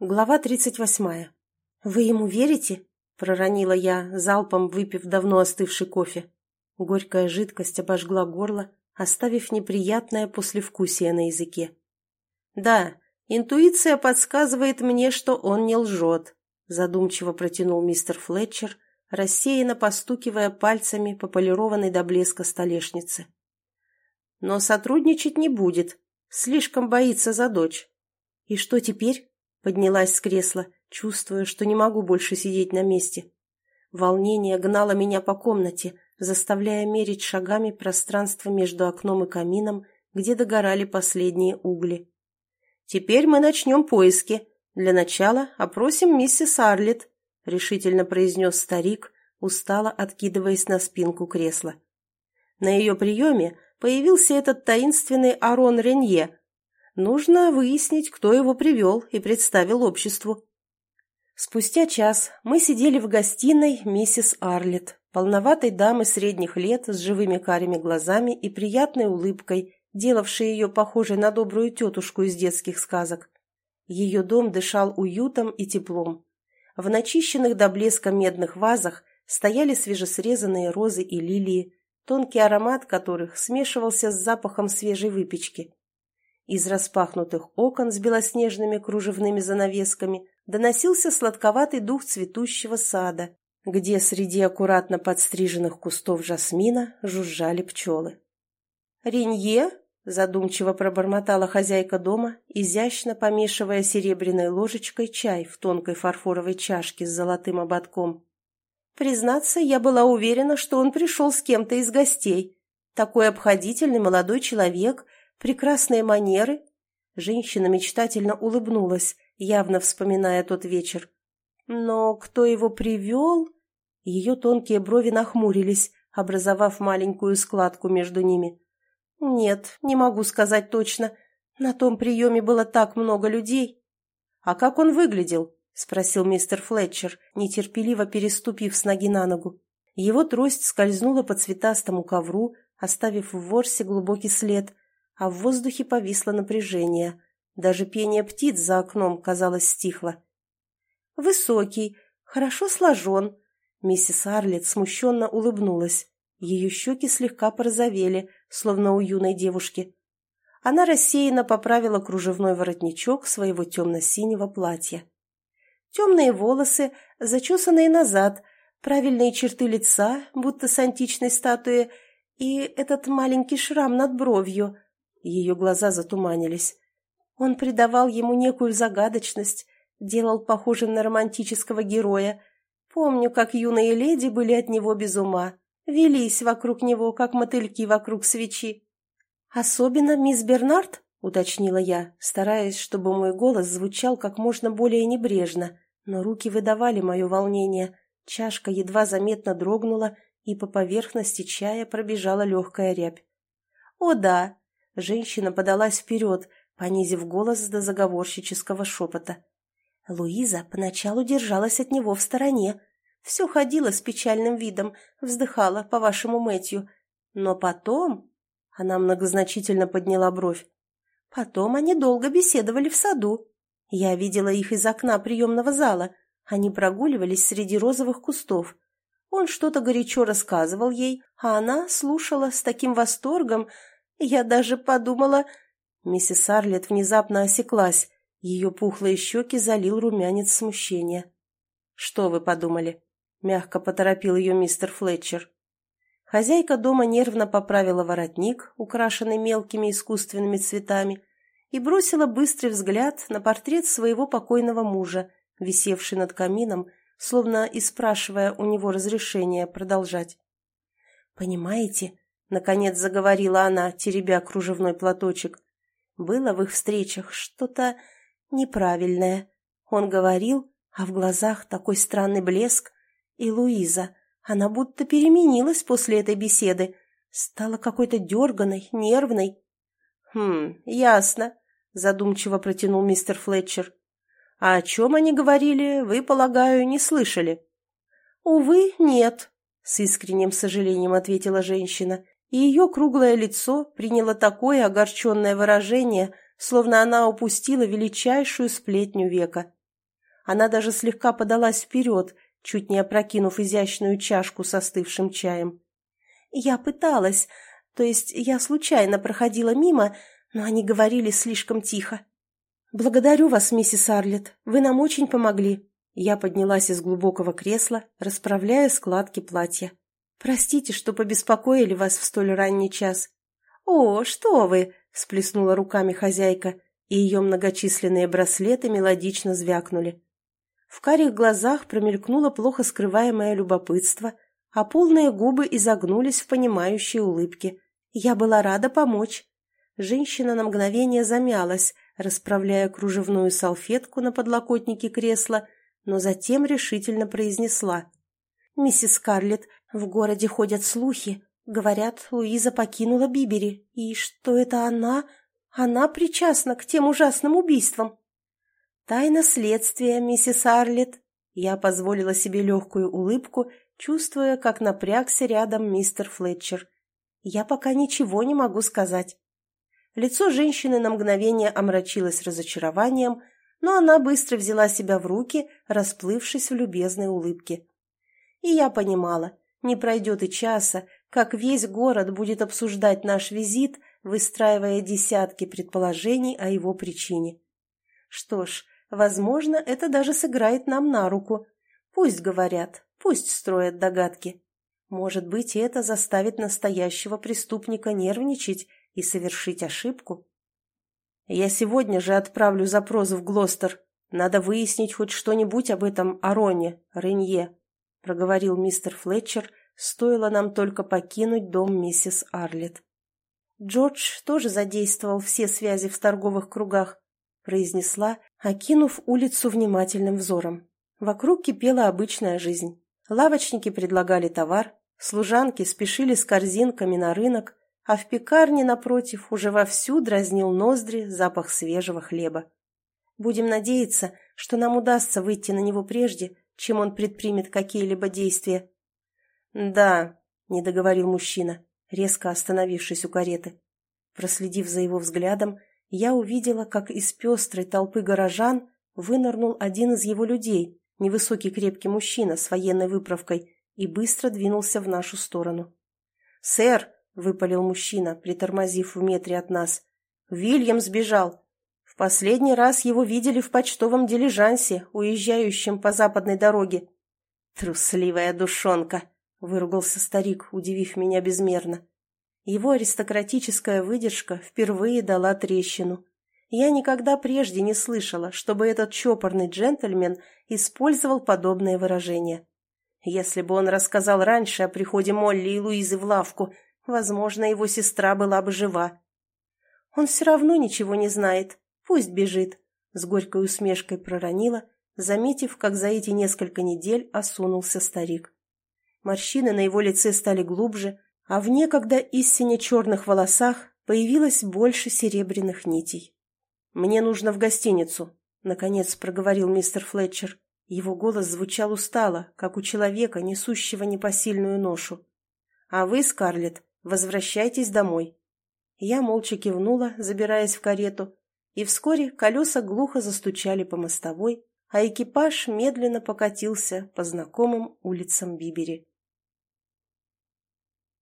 Глава тридцать восьмая. «Вы ему верите?» – проронила я, залпом выпив давно остывший кофе. Горькая жидкость обожгла горло, оставив неприятное послевкусие на языке. «Да, интуиция подсказывает мне, что он не лжет», – задумчиво протянул мистер Флетчер, рассеянно постукивая пальцами по полированной до блеска столешнице. «Но сотрудничать не будет, слишком боится за дочь». «И что теперь?» – поднялась с кресла, чувствуя, что не могу больше сидеть на месте. Волнение гнало меня по комнате, заставляя мерить шагами пространство между окном и камином, где догорали последние угли. «Теперь мы начнем поиски. Для начала опросим миссис Арлетт», — решительно произнес старик, устало откидываясь на спинку кресла. На ее приеме появился этот таинственный Арон Ренье. Нужно выяснить, кто его привел и представил обществу. Спустя час мы сидели в гостиной миссис Арлетт, полноватой дамы средних лет с живыми карими глазами и приятной улыбкой, делавшей ее похожей на добрую тетушку из детских сказок. Ее дом дышал уютом и теплом. В начищенных до блеска медных вазах стояли свежесрезанные розы и лилии, тонкий аромат которых смешивался с запахом свежей выпечки. Из распахнутых окон с белоснежными кружевными занавесками доносился сладковатый дух цветущего сада, где среди аккуратно подстриженных кустов жасмина жужжали пчелы. «Ренье?» – задумчиво пробормотала хозяйка дома, изящно помешивая серебряной ложечкой чай в тонкой фарфоровой чашке с золотым ободком. «Признаться, я была уверена, что он пришел с кем-то из гостей. Такой обходительный молодой человек, прекрасные манеры». Женщина мечтательно улыбнулась, явно вспоминая тот вечер. Но кто его привел? Ее тонкие брови нахмурились, образовав маленькую складку между ними. Нет, не могу сказать точно. На том приеме было так много людей. А как он выглядел? спросил мистер Флетчер, нетерпеливо переступив с ноги на ногу. Его трость скользнула по цветастому ковру, оставив в ворсе глубокий след, а в воздухе повисло напряжение. Даже пение птиц за окном, казалось, стихло. «Высокий, хорошо сложен». Миссис Арлет смущенно улыбнулась. Ее щеки слегка порозовели, словно у юной девушки. Она рассеянно поправила кружевной воротничок своего темно-синего платья. Темные волосы, зачесанные назад, правильные черты лица, будто с античной статуи, и этот маленький шрам над бровью. Ее глаза затуманились. Он придавал ему некую загадочность, делал похожим на романтического героя. Помню, как юные леди были от него без ума, велись вокруг него, как мотыльки вокруг свечи. «Особенно мисс Бернард?» — уточнила я, стараясь, чтобы мой голос звучал как можно более небрежно, но руки выдавали мое волнение. Чашка едва заметно дрогнула, и по поверхности чая пробежала легкая рябь. «О да!» — женщина подалась вперед, понизив голос до заговорщического шепота. Луиза поначалу держалась от него в стороне. Все ходила с печальным видом, вздыхала по вашему Мэтью. Но потом... Она многозначительно подняла бровь. Потом они долго беседовали в саду. Я видела их из окна приемного зала. Они прогуливались среди розовых кустов. Он что-то горячо рассказывал ей, а она слушала с таким восторгом. Я даже подумала, Миссис Арлет внезапно осеклась. Ее пухлые щеки залил румянец смущения. «Что вы подумали?» — мягко поторопил ее мистер Флетчер. Хозяйка дома нервно поправила воротник, украшенный мелкими искусственными цветами, и бросила быстрый взгляд на портрет своего покойного мужа, висевший над камином, словно и спрашивая у него разрешения продолжать. «Понимаете?» — наконец заговорила она, теребя кружевной платочек. Было в их встречах что-то неправильное. Он говорил, а в глазах такой странный блеск. И Луиза, она будто переменилась после этой беседы, стала какой-то дерганой, нервной. «Хм, ясно», — задумчиво протянул мистер Флетчер. «А о чем они говорили, вы, полагаю, не слышали?» «Увы, нет», — с искренним сожалением ответила женщина и ее круглое лицо приняло такое огорченное выражение, словно она упустила величайшую сплетню века. Она даже слегка подалась вперед, чуть не опрокинув изящную чашку с остывшим чаем. «Я пыталась, то есть я случайно проходила мимо, но они говорили слишком тихо. «Благодарю вас, миссис Арлетт, вы нам очень помогли». Я поднялась из глубокого кресла, расправляя складки платья. «Простите, что побеспокоили вас в столь ранний час». «О, что вы!» – всплеснула руками хозяйка, и ее многочисленные браслеты мелодично звякнули. В карих глазах промелькнуло плохо скрываемое любопытство, а полные губы изогнулись в понимающей улыбке. Я была рада помочь. Женщина на мгновение замялась, расправляя кружевную салфетку на подлокотнике кресла, но затем решительно произнесла. «Миссис Скарлетт, в городе ходят слухи. Говорят, Луиза покинула Бибери, и что это она? Она причастна к тем ужасным убийствам». «Тайна следствия, миссис Арлетт». Я позволила себе легкую улыбку, чувствуя, как напрягся рядом мистер Флетчер. «Я пока ничего не могу сказать». Лицо женщины на мгновение омрачилось разочарованием, но она быстро взяла себя в руки, расплывшись в любезной улыбке. И я понимала, не пройдет и часа, как весь город будет обсуждать наш визит, выстраивая десятки предположений о его причине. Что ж, возможно, это даже сыграет нам на руку. Пусть говорят, пусть строят догадки. Может быть, это заставит настоящего преступника нервничать и совершить ошибку? Я сегодня же отправлю запрос в Глостер. Надо выяснить хоть что-нибудь об этом Ароне, Ренье, — проговорил мистер Флетчер, стоило нам только покинуть дом миссис Арлетт. Джордж тоже задействовал все связи в торговых кругах, — произнесла, окинув улицу внимательным взором. Вокруг кипела обычная жизнь. Лавочники предлагали товар, служанки спешили с корзинками на рынок, а в пекарне, напротив, уже вовсю дразнил ноздри запах свежего хлеба. Будем надеяться, что нам удастся выйти на него прежде, чем он предпримет какие-либо действия. «Да», — не договорил мужчина, резко остановившись у кареты. Проследив за его взглядом, я увидела, как из пестрой толпы горожан вынырнул один из его людей, невысокий крепкий мужчина с военной выправкой, и быстро двинулся в нашу сторону. «Сэр!» выпалил мужчина, притормозив в метре от нас. «Вильям сбежал. Последний раз его видели в почтовом дилижансе, уезжающем по западной дороге». «Трусливая душонка!» — выругался старик, удивив меня безмерно. Его аристократическая выдержка впервые дала трещину. Я никогда прежде не слышала, чтобы этот чопорный джентльмен использовал подобные выражения. Если бы он рассказал раньше о приходе Молли и Луизы в лавку, Возможно, его сестра была бы жива. Он все равно ничего не знает. Пусть бежит. С горькой усмешкой проронила, заметив, как за эти несколько недель осунулся старик. Морщины на его лице стали глубже, а в некогда истине черных волосах появилось больше серебряных нитей. «Мне нужно в гостиницу», — наконец проговорил мистер Флетчер. Его голос звучал устало, как у человека, несущего непосильную ношу. «А вы, Скарлетт, Возвращайтесь домой». Я молча кивнула, забираясь в карету, и вскоре колеса глухо застучали по мостовой, а экипаж медленно покатился по знакомым улицам Бибери.